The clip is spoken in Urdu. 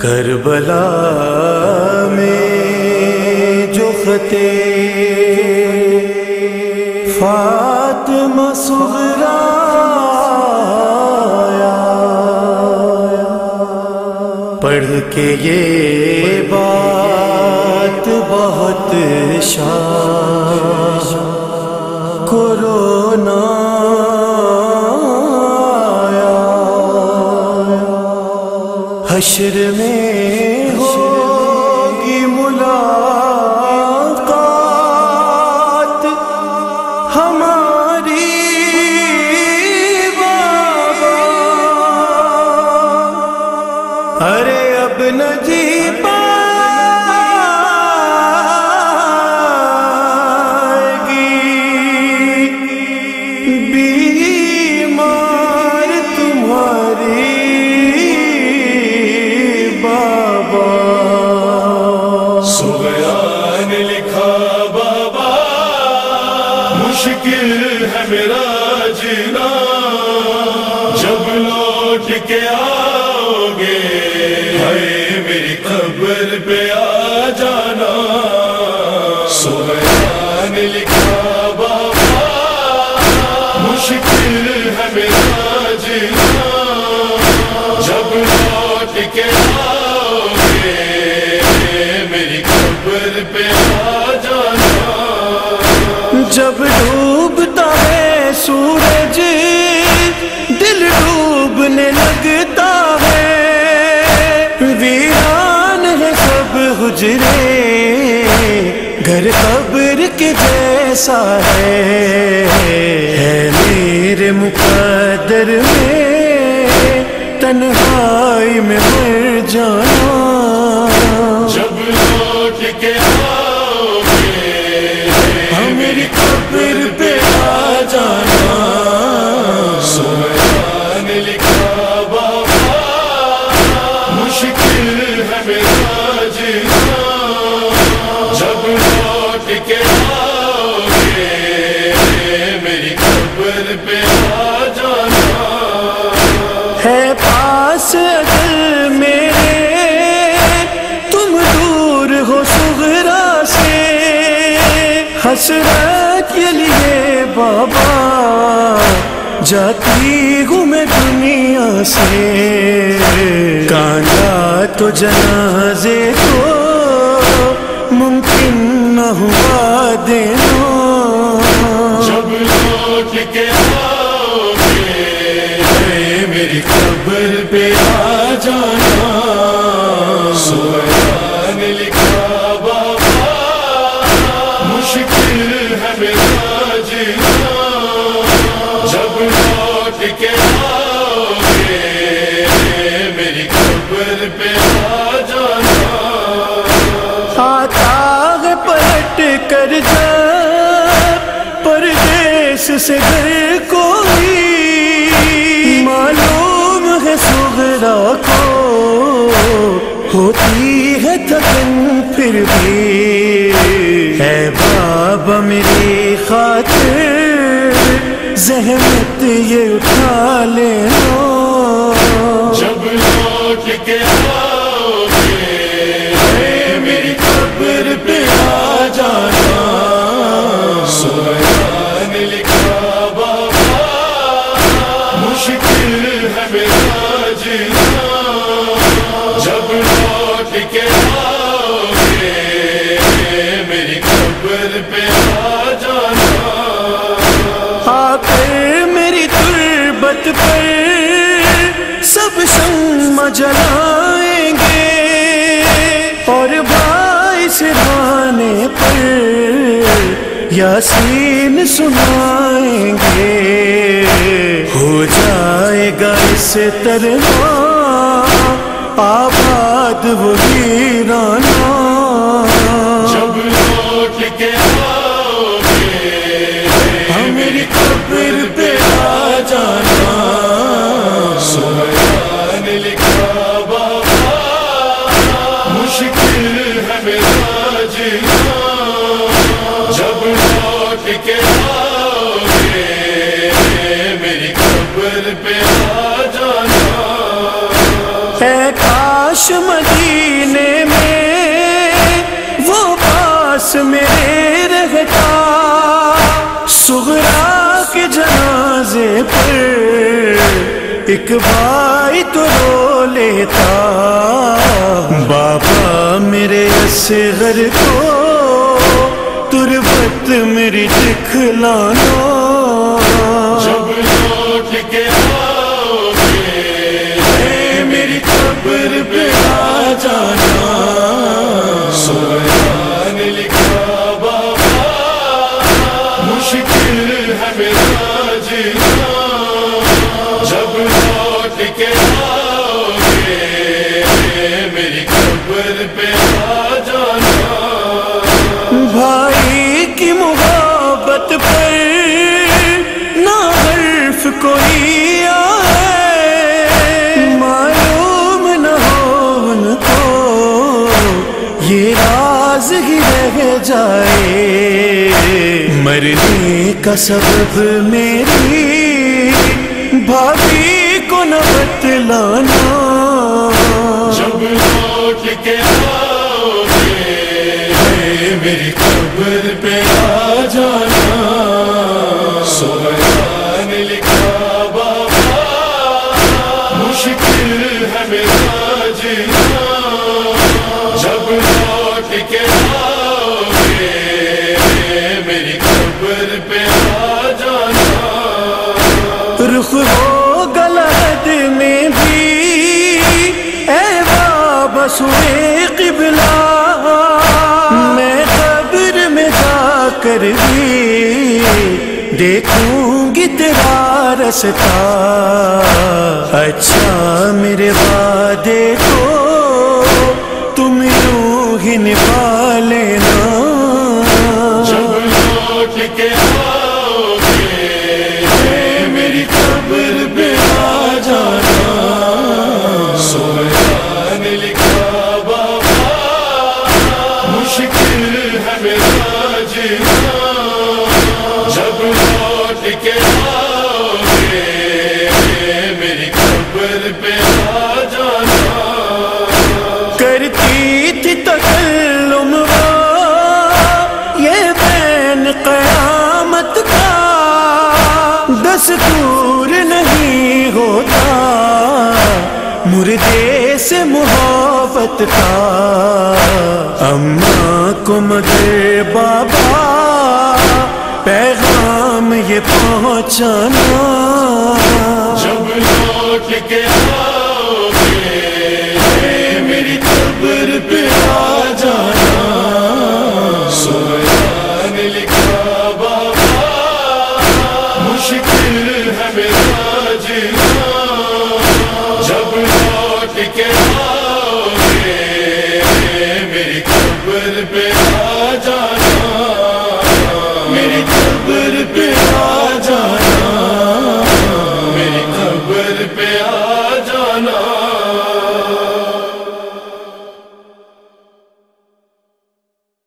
کربلا میں جو خطے فاطمہ صغرا پڑھ کے یہ بات بہت شاہ کورونا حشر میں ہوگی ملاقات ہماری بابا۔ ارے اب نجیب جب ڈوبتا ہے سورج، دل ڈوبنے لگتا ہے۔ ویران ہے سب حجرے، گھر قبر کے جیسا ہے۔ ہے میرے مقدر میں تنہائی میں مر جانا۔ جب لوٹ کے آؤ حسرت کے لیے بابا جاتی ہوں میں دنیا سے۔ کانا تو جنازے کو ممکن نہ ہوا۔ ہوتی ہے تھکن پھر بھی۔ ہے بابا میری خاطر، زحمت یہ اٹھا لینا۔ جب لوٹ کے آؤ میری قبر پہ آ جانا۔ سلیمان لکھا بابا، مشکل ہے میرا جینا۔ سب جلائیں گے اور باعث بانے پر یاسین سنائیں گے۔ ہو جائے گا اس طرح آباد وہ ویرانہ میری پہ آ جانا۔ کاش مدینے میں وہ پاس میرے رہتا۔ سغرا کے جنازے پر ایک بھائی تو رو لیتا۔ باپ میرے اصغر کو، تربت میری دکھلانا۔ جب لوٹ کے آؤ گے میری قبر پہ آ جانا۔ کوئی آئے۔ معلوم نہ ہو ان کو یہ راز ہی رہ جائے۔ مرنے کا سبب میری بھابھی کو نہ بتلانا۔ جب لوٹ کے آؤ رخ ہو گلد میں بھی۔ اے بابا سوئے قبلہ۔ میں قبر میں جا کر بھی دیکھوں گی تیرا رستا اچھا میرے وعدے۔ محبت کا۔ اماں کو مگر بابا پیغام یہ پہنچانا۔ جب لوٹ کے آؤ پہ